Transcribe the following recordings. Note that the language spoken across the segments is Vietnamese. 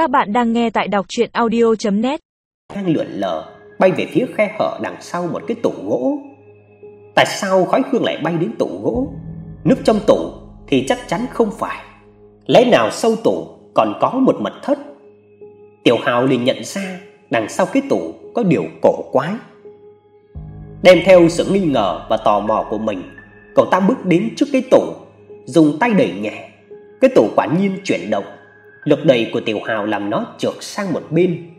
Các bạn đang nghe tại đọc audio net Đang lượn lờ bay về phía khe hở đằng sau một cái tủ gỗ. Tại sao khói hương lại bay đến tủ gỗ? Nước trong tủ thì chắc chắn không phải. Lẽ nào sâu tủ còn có một mật thất? Tiểu Hào liền nhận ra đằng sau cái tủ có điều cổ quái. Đem theo sự nghi ngờ và tò mò của mình, cậu ta bước đến trước cái tủ, dùng tay đẩy nhẹ. Cái tủ quả nhiên chuyển động lực đẩy của Tiểu Hào làm nó trượt sang một bên.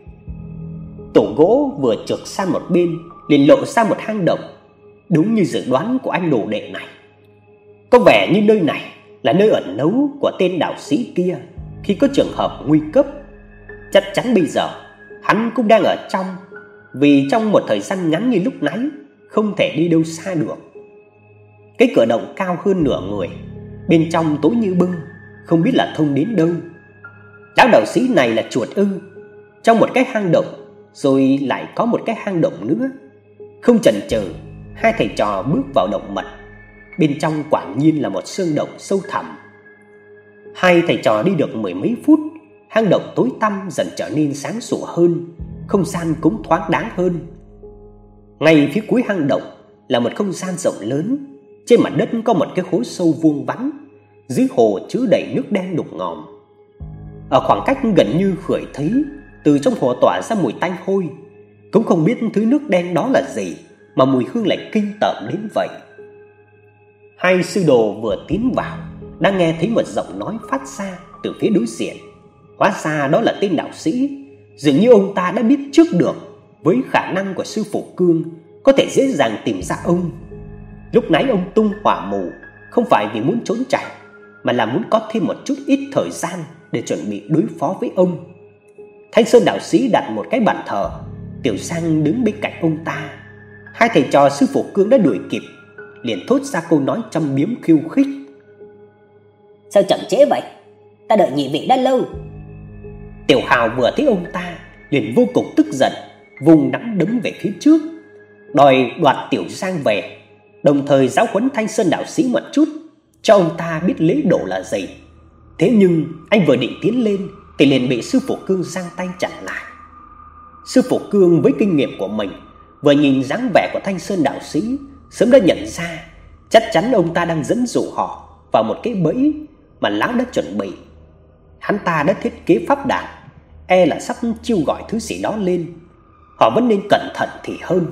Tủ gỗ vừa trượt sang một bên, liền lộ ra một hang động, đúng như dự đoán của anh đồ đệ này. Có vẻ như nơi này là nơi ẩn náu của tên đạo sĩ kia khi có trường hợp nguy cấp. Chắc chắn bây giờ hắn cũng đang ở trong, vì trong một thời gian ngắn như lúc nãy không thể đi đâu xa được. Cái cửa động cao hơn nửa người, bên trong tối như bưng, không biết là thông đến đâu. Lão đạo sĩ này là chuột ư? Trong một cái hang động, rồi lại có một cái hang động nữa. Không chần chừ, hai thầy trò bước vào động mật. Bên trong quả nhiên là một sơn động sâu thẳm. Hai thầy trò đi được mười mấy phút, hang động tối tăm dần trở nên sáng sủa hơn, không gian cũng thoáng đáng hơn. Ngay phía cuối hang động là một không gian rộng lớn, trên mặt đất có một cái hố sâu vuông vắn, dưới hồ chứa đầy nước đen đục ngòm. Ở khoảng cách gần như khởi thấy từ trong hồ tỏa ra mùi tanh hôi, cũng không biết thứ nước đen đó là gì mà mùi hương lại kinh tởm đến vậy. Hai sư đồ vừa tiến vào, đang nghe thấy một giọng nói phát ra từ phía đối diện. Hóa ra đó là tên đạo sĩ, dường như ông ta đã biết trước được với khả năng của sư phụ Cương có thể dễ dàng tìm ra ông. Lúc nãy ông tung hỏa mù không phải vì muốn trốn chạy, mà là muốn có thêm một chút ít thời gian để chuẩn bị đối phó với ông. Thanh Sơn đạo sĩ đặt một cái bàn thờ, Tiểu Sang đứng bên cạnh ông ta. Hai thầy trò sư phụ Cương đã đuổi kịp, liền thốt ra câu nói châm biếm khiêu khích. Sao chậm trễ vậy? Ta đợi nhị vị đã lâu. Tiểu Hào vừa thấy ông ta, liền vô cùng tức giận, vùng nắm đấm về phía trước, đòi đoạt Tiểu Giang về, đồng thời giáo huấn Thanh Sơn đạo sĩ một chút, cho ông ta biết lễ độ là gì. Thế nhưng anh vừa định tiến lên thì liền bị sư phụ Cương giang tay chặn lại. Sư phụ Cương với kinh nghiệm của mình, vừa nhìn dáng vẻ của Thanh Sơn đạo sĩ, sớm đã nhận ra chắc chắn ông ta đang dẫn dụ họ vào một cái bẫy mà lão đã chuẩn bị. Hắn ta đã thiết kế pháp đàn, e là sắp chiêu gọi thứ gì đó lên. Họ vẫn nên cẩn thận thì hơn.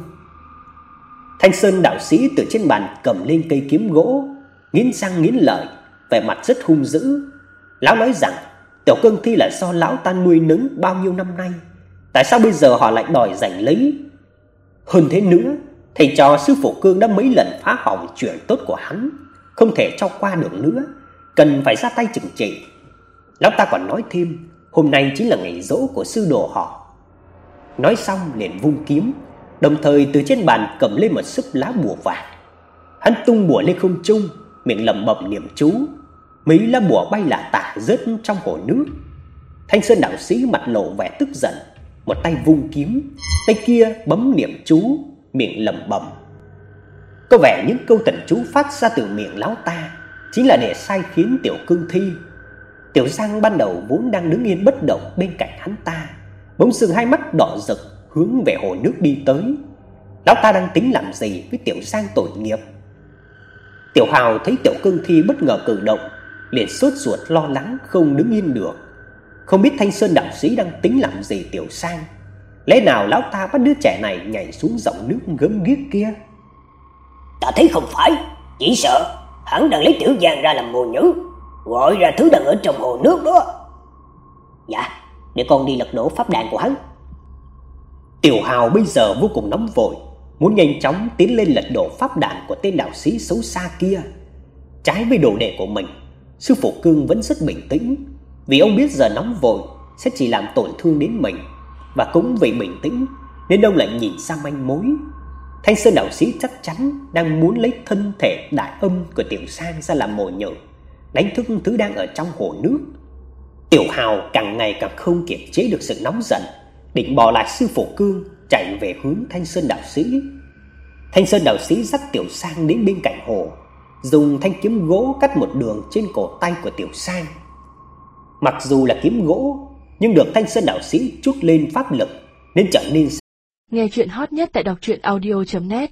Thanh Sơn đạo sĩ từ trên bàn cầm lên cây kiếm gỗ, nghiến răng nghiến lợi, vẻ mặt rất hung dữ, Lão nói rằng tiểu cương thi là do lão ta nuôi nấng bao nhiêu năm nay, tại sao bây giờ họ lại đòi giành lấy? Hơn thế nữa, thầy trò sư phụ Cương đã mấy lần phá hỏng chuyện tốt của hắn, không thể cho qua được nữa, cần phải ra tay trừng trị. Lão ta còn nói thêm, hôm nay chính là ngày rỗ của sư đồ họ. Nói xong liền vung kiếm, đồng thời từ trên bàn cầm lên một sấp lá bùa vàng. Hắn tung bùa lên không trung, miệng lẩm bẩm niệm chú, mấy lá bùa bay lả tả rớt trong hồ nước. Thanh Sơn đạo sĩ mặt lộ vẻ tức giận, một tay vung kiếm, tay kia bấm niệm chú, miệng lẩm bẩm. Có vẻ những câu tịnh chú phát ra từ miệng lão ta chính là để sai khiến tiểu cương thi. Tiểu Giang ban đầu vốn đang đứng yên bất động bên cạnh hắn ta, bỗng dưng hai mắt đỏ rực hướng về hồ nước đi tới. Lão ta đang tính làm gì với Tiểu Giang tội nghiệp? Tiểu Hào thấy Tiểu Cương Thi bất ngờ cử động, liền sốt ruột lo lắng không đứng yên được. Không biết Thanh Sơn đạo sĩ đang tính làm gì Tiểu Sang. Lẽ nào lão ta bắt đứa trẻ này nhảy xuống dòng nước gớm ghiếc kia? Ta thấy không phải, chỉ sợ hắn đang lấy Tiểu Giang ra làm mồi nhử, gọi ra thứ đang ở trong hồ nước đó. Dạ, để con đi lật đổ pháp đàn của hắn. Tiểu Hào bây giờ vô cùng nóng vội, muốn nhanh chóng tiến lên lật đổ pháp đàn của tên đạo sĩ xấu xa kia. Trái với đồ đệ của mình, sư phụ Cương vẫn rất bình tĩnh, vì ông biết giờ nóng vội sẽ chỉ làm tổn thương đến mình và cũng vì bình tĩnh nên ông lại nhìn sang manh mối. Thanh Sơn đạo sĩ chắc chắn đang muốn lấy thân thể đại âm của Tiểu Sang ra làm mồi nhử, đánh thức thứ đang ở trong hồ nước. Tiểu Hào càng ngày càng không kiềm chế được sự nóng giận, định bỏ lại sư phụ Cương chạy về hướng Thanh Sơn đạo sĩ. Thanh Sơn đạo sĩ dắt Tiểu Sang đến bên cạnh hồ, dùng thanh kiếm gỗ cắt một đường trên cổ tay của Tiểu Sang. Mặc dù là kiếm gỗ, nhưng được Thanh Sơn đạo sĩ chút lên pháp lực nên trở nên Nghe chuyện hot nhất tại đọc truyện audio net